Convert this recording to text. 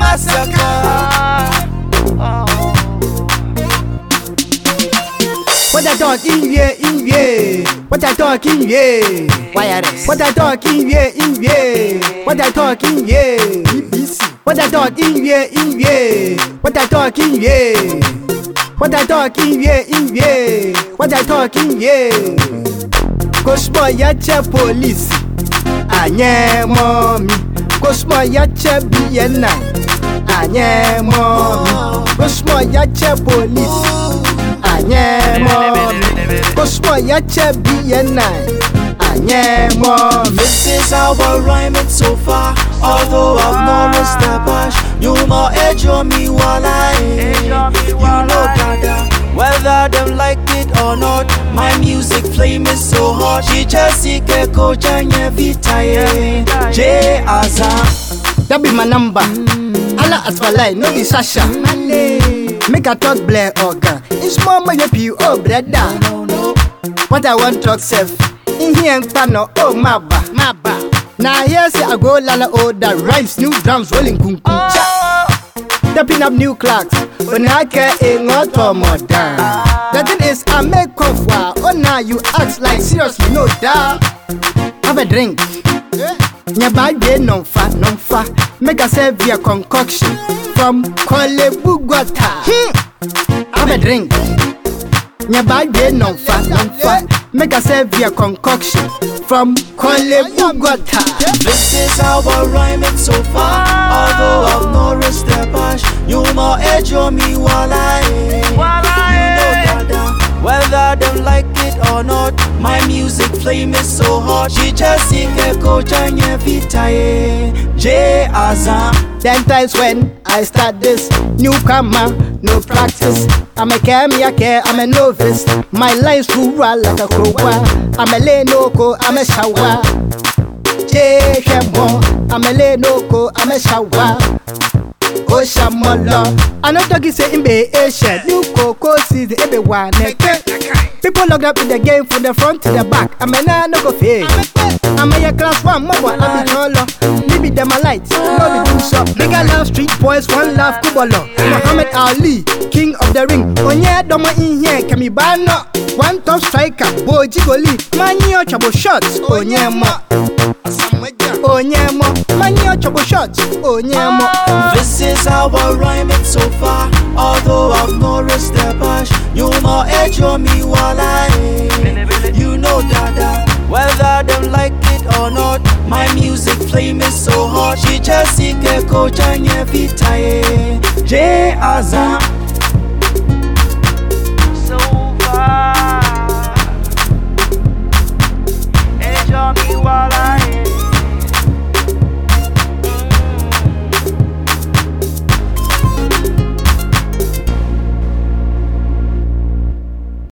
Asaka. What I talk in yeah, in yeah. What I talk in yeah. Wireless. What I talk in yeah, in yeah. What I talk in yeah. BBC. What I talk in yeah, in yeah. What I talk in yeah. What I talk in yeah, in yeah. What I talk in yeah. Cosmo yacha police. Anye mommy. Cosmo yacha BNI. Anye mommy. Cosmo yacha police. Anye mommy. Cosmo yacha BNI. Anye mommy. This is our rhyming so far. Although I've not reached the bash, you more edge on me while I You know, Dada. Whether them like it or not, my music flame is so hot. She just see ko janye vitaye. J Azam. That be my number. Mm. Allah as my lie, no be Sasha. Make a talk blair organ. It's more my happy, oh brother. What I want talk self. In here and pano, oh maba, maba. Now here say I go lala oh that rhymes, new drums rolling kung kung cha. Oh. Stepping up new clocks. When I care in what more down. The thing is I make comfort. Oh now you act like seriously no doubt. Have a drink. Eh? Nyabagye nonfa nonfa. Make a serve your concoction from Kolebu Guata. Hmm. Have a drink. Nyabagye nonfa nonfa. Make a serve your concoction from Kolebu Guata. This is our rhyming so far. Although I've not reached the bash, you more edge on me while I or not, my music flame is so hot. She just sing a coach and vitaye. J Azam. Ten times when I start this newcomer, no practice. I'm a care, I'm a novice. My lines rural like a crowa. I'm a lenoko, I'm a shower. J Shemo, I'm a lenoko, I'm a shower. Oshamolo. Know doggy say in Bay Asia. New Coco season, everyone. People locked up in the game from the front to the back. I'm a nah no go fake. I'm a class one, mama, I'm a cholo. Maybe them a lights, no be do shop. Nigga love street boys, one love Kubolo. Muhammad Ali, king of the ring. Onye domo in here, Kami Bano. One top striker, boy Jigoli. Manyo trouble shots, Onye mo. Onye mo. Manyo trouble shots, Onye mo. This is our rhyming so far. Although I've noticed the bash, you more edge on me while I. You know, Dada. Whether them like it or not, my music flame is so hot. She just sing a coach and vitaye. J Azam.